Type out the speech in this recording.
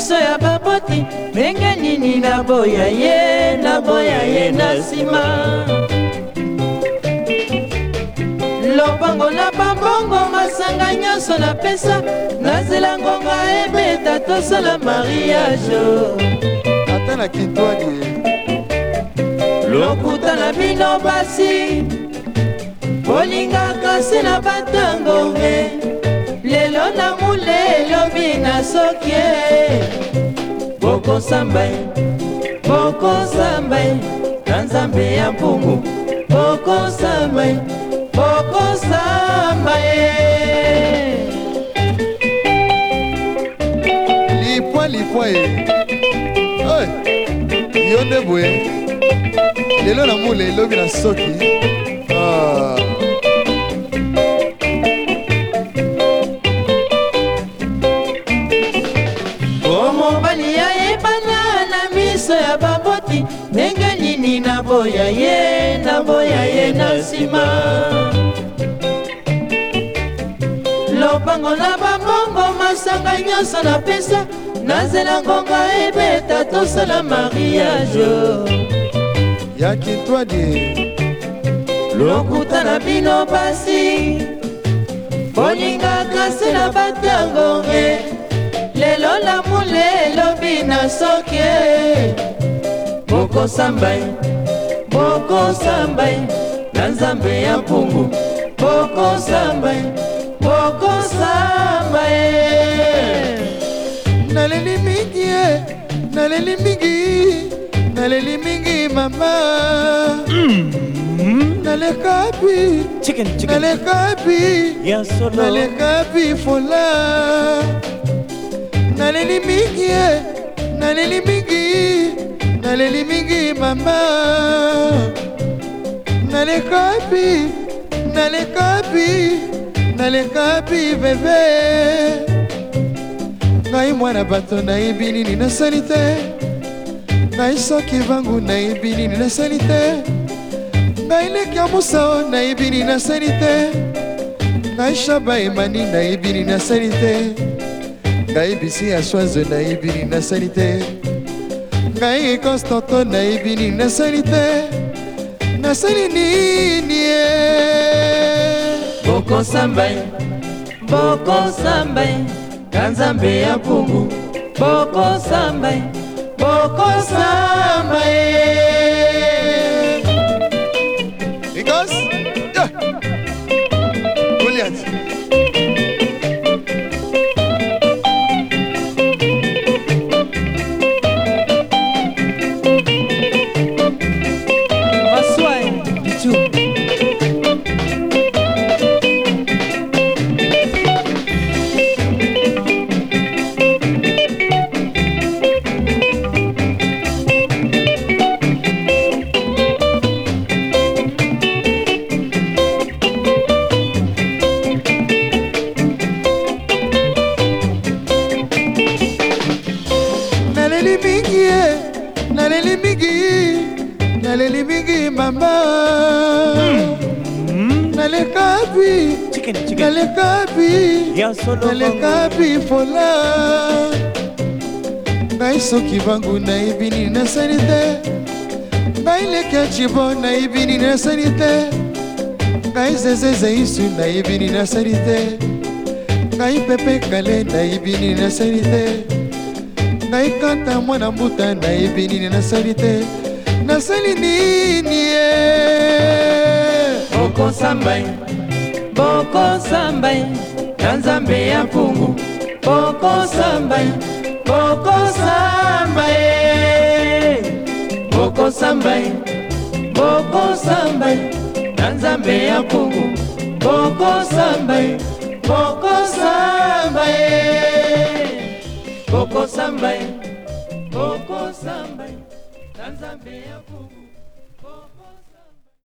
miso ya baboti ndenge nini naboya ye naboya ye na nsima lobongo na bambongo masanga nyonso napesa na nzela ngonga ebeta tosala mariage ata na kitwani lokuta na bino basi bolingaka se na batangonge mpona mulelobi na soki e bokosamba ye bokosamba ye na nzambe ya mpungu bokosamba ye bokosamba ye lipwa lipwa ye yo nde boye lelo na mule elobi na soki ah. nini ndenge nini naboya ye naboya ye na nsima lopango na bambongo masanga nyonso napesa nazela ngonga ebeta tosala mariage ya kitwadi lokuta na bino basi bolingaka se na batangonge lelo lamulelo bina soki bokosamba ye bokosamba ye na nzambe ya mpungu bokosamba ye bokosamba ye naleli mingi ye naleli mingi naleli mingi mama nalekapi nalekapi nalekapi fola naleli mingi ye naleli mingi naleli mingi mama nalekapi nalekapi nalekapi bebe ngai mwana bato nayebi nini nasali te ngai soki vangu nayebi nini nasali te ngai leki ya mosao nayebi nini nasali te ngai shaba emani nayebi nini nasali te ngai bisi ya swazo nayebi nini nasali te ngai konstanto nayebi nini nasali te nasali nini ye bokosambai bokosambai ka nzambe ya mpungu bokosambai bokosambai to. Melody Mingy, Melody naleli mingi mama nalekapi nalekapi nalekapi fola ngai soki bangu nayebi nini nasali te ngai leki ya cibo nayebi nini nasali te ngai zezezeisu nayebi nini nasali te ngai pepe kale nayebi nini nasali te ngai kanta mwana mbuta nayebi nini nasali te nasali nini ye bokosamba ye bokosamba ye na nzambe ya mpungu bokosamba ye bokosamba ye bokosamba ye bokosamba ye na nzambe ya mpungu bokosamba ye bokosamba ye bokosamba ye bokosamba ye Zanzambeia, Pugu